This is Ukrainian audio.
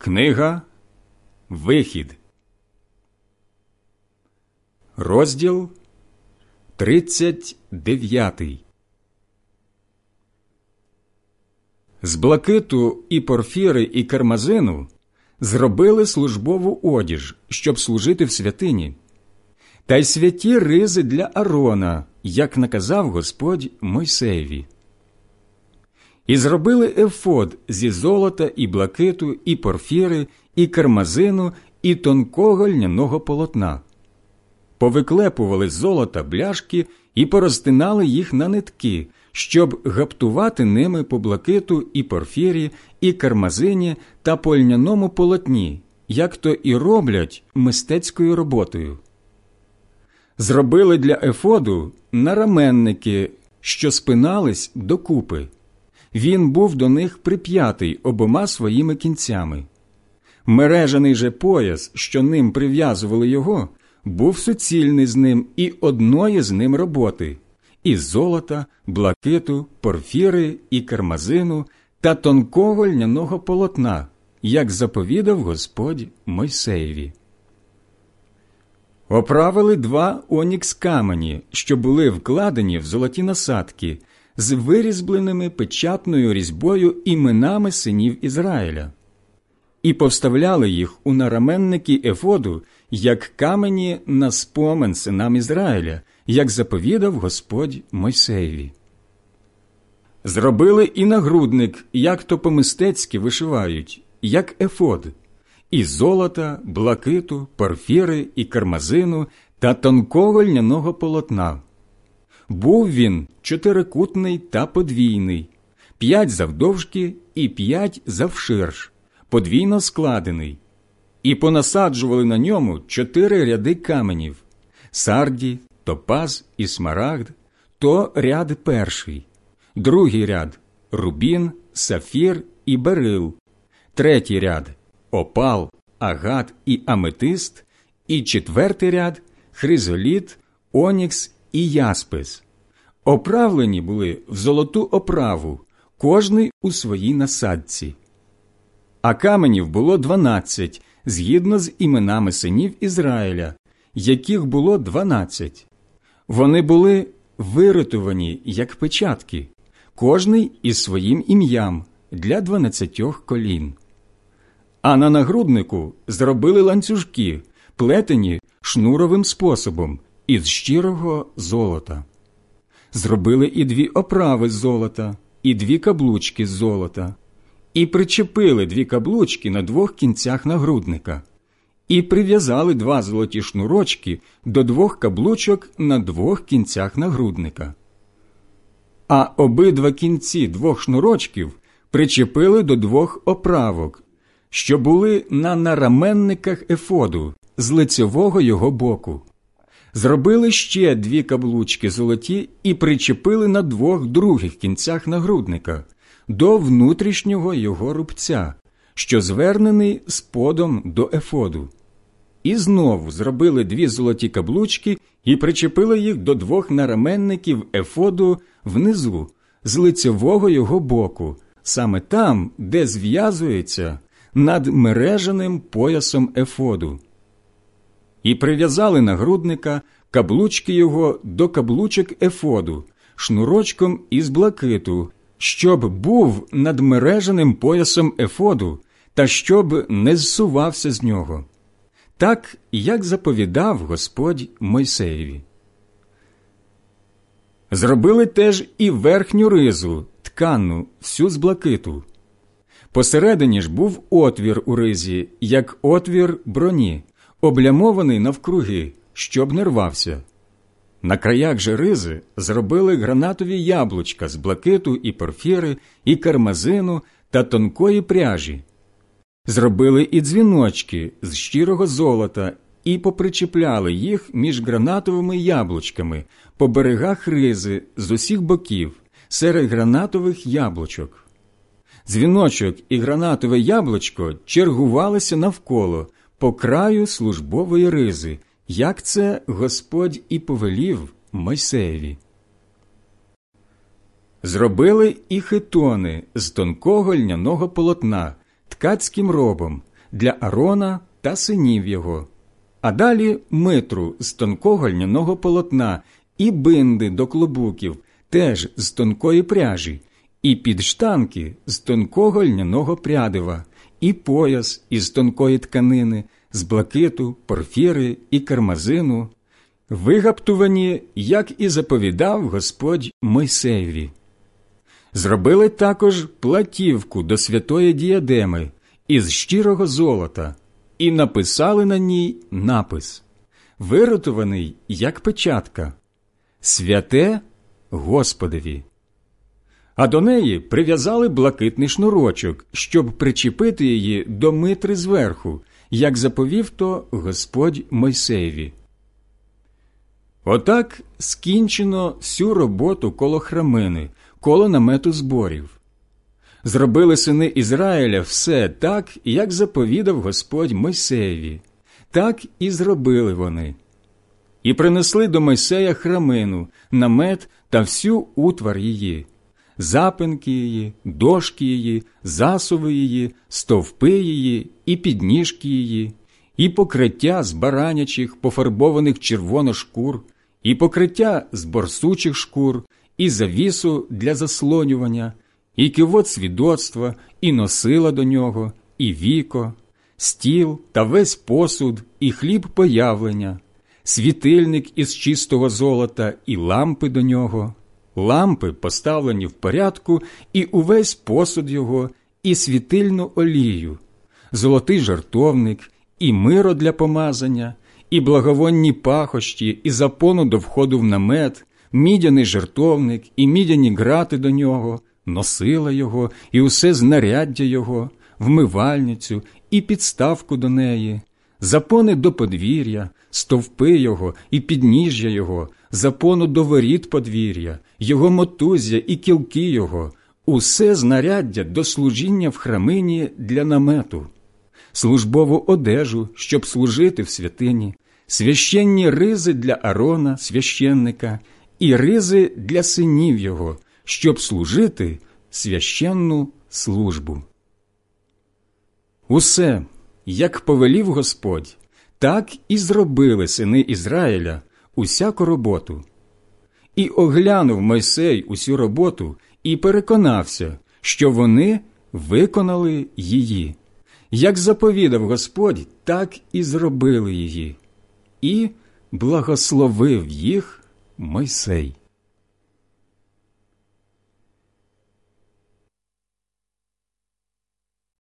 Книга Вихід, розділ 39 З блакиту і порфіри і кармазину зробили службову одіж, щоб служити в святині, та й святі ризи для Арона, як наказав Господь Мойсеєві. І зробили ефод зі золота і блакиту, і порфіри, і кармазину, і тонкого льняного полотна. Повиклепували з золота бляшки і порозтинали їх на нитки, щоб гаптувати ними по блакиту і порфірі, і кармазині та по льняному полотні, як то і роблять мистецькою роботою. Зробили для ефоду нараменники, що спинались докупи він був до них прип'ятий обома своїми кінцями. Мережаний же пояс, що ним прив'язували його, був суцільний з ним і одної з ним роботи із золота, блакиту, порфіри і кармазину та тонкого льняного полотна, як заповідав Господь Мойсеєві. Оправили два онікс камені, що були вкладені в золоті насадки, з вирізбленими печатною різьбою іменами синів Ізраїля, і повставляли їх у нараменники Ефоду, як камені на спомен синам Ізраїля, як заповідав Господь Мойсеєві. Зробили і нагрудник, як то по-мистецьки вишивають, як ефод, із золота, блакиту, порфіри і кармазину та тонкого льняного полотна. Був він чотирикутний та подвійний, п'ять завдовжки і п'ять завширш, подвійно складений, і понасаджували на ньому чотири ряди каменів сарді, топаз і смарагд, то ряд перший, другий ряд рубін, сафір і берил, третій ряд опал, агат і аметист, і четвертий ряд хризоліт, онікс і яспис. Оправлені були в золоту оправу, кожний у своїй насадці. А каменів було дванадцять згідно з іменами синів Ізраїля, яких було дванадцять. Вони були виритувані, як печатки, кожний із своїм ім'ям для дванадцятьох колін. А на нагруднику зробили ланцюжки, плетені шнуровим способом із щирого золота. Зробили і дві оправи з золота, і дві каблучки з золота, і причепили дві каблучки на двох кінцях нагрудника, і прив'язали два золоті шнурочки до двох каблучок на двох кінцях нагрудника. А обидва кінці двох шнурочків причепили до двох оправок, що були на нараменниках ефоду з лицевого його боку. Зробили ще дві каблучки золоті і причепили на двох других кінцях нагрудника до внутрішнього його рубця, що звернений сподом до ефоду. І знову зробили дві золоті каблучки і причепили їх до двох нараменників ефоду внизу, з лицевого його боку, саме там, де зв'язується над мереженим поясом ефоду і прив'язали нагрудника каблучки його до каблучок ефоду, шнурочком із блакиту, щоб був над мереженим поясом ефоду та щоб не зсувався з нього. Так, як заповідав Господь Мойсеєві. Зробили теж і верхню ризу, ткану, всю з блакиту. Посередині ж був отвір у ризі, як отвір броні, облямований навкруги, щоб не рвався. На краях же ризи зробили гранатові яблучка з блакиту і порфіри, і кармазину та тонкої пряжі. Зробили і дзвіночки з щирого золота і попричіпляли їх між гранатовими яблучками по берегах ризи з усіх боків серед гранатових яблучок. Дзвіночок і гранатове яблучко чергувалися навколо по краю службової ризи, як це Господь і повелів Мойсеєві. Зробили і хитони з тонкого льняного полотна ткацьким робом, для Арона та синів його, а далі митру з тонкого льняного полотна і бинди до клобуків, теж з тонкої пряжі, і підштанки з тонкого льняного прядива, і пояс із тонкої тканини, з блакиту, порфіри і кармазину, вигаптувані, як і заповідав Господь Мойсеєві. Зробили також платівку до святої діадеми із щирого золота і написали на ній напис, виротований як печатка Святе Господові. А до неї прив'язали блакитний шнурочок, щоб причепити її до митри зверху, як заповів то Господь Мойсеєві. Отак скінчено всю роботу коло храмини, коло намету зборів. Зробили сини Ізраїля все так, як заповідав Господь Мойсеєві, так і зробили вони. І принесли до Мойсея храмину, намет та всю утвар її, запинки її, дошки її, засуви її, стовпи її і підніжки її, і покриття з баранячих, пофарбованих червоно шкур, і покриття з борсучих шкур, і завісу для заслонювання, і кивот свідоцтва, і носила до нього, і віко, стіл та весь посуд, і хліб появлення, світильник із чистого золота, і лампи до нього, лампи поставлені в порядку, і увесь посуд його, і світильну олію, золотий жартовник, і миро для помазання, і благовонні пахощі, і запону до входу в намет, мідяний жертовник, і мідяні грати до нього, носила його, і усе знаряддя його, вмивальницю, і підставку до неї, запони до подвір'я, стовпи його і підніжжя його, запону до воріт подвір'я, його мотузя і кілки його, усе знаряддя до служіння в храмині для намету, службову одежу, щоб служити в святині, священні ризи для Арона, священника, і ризи для синів його, щоб служити священну службу. Усе, як повелів Господь, так і зробили сини Ізраїля усяку роботу. І оглянув Мойсей усю роботу і переконався, що вони виконали її. Як заповідав Господь, так і зробили її, і благословив їх Мойсей.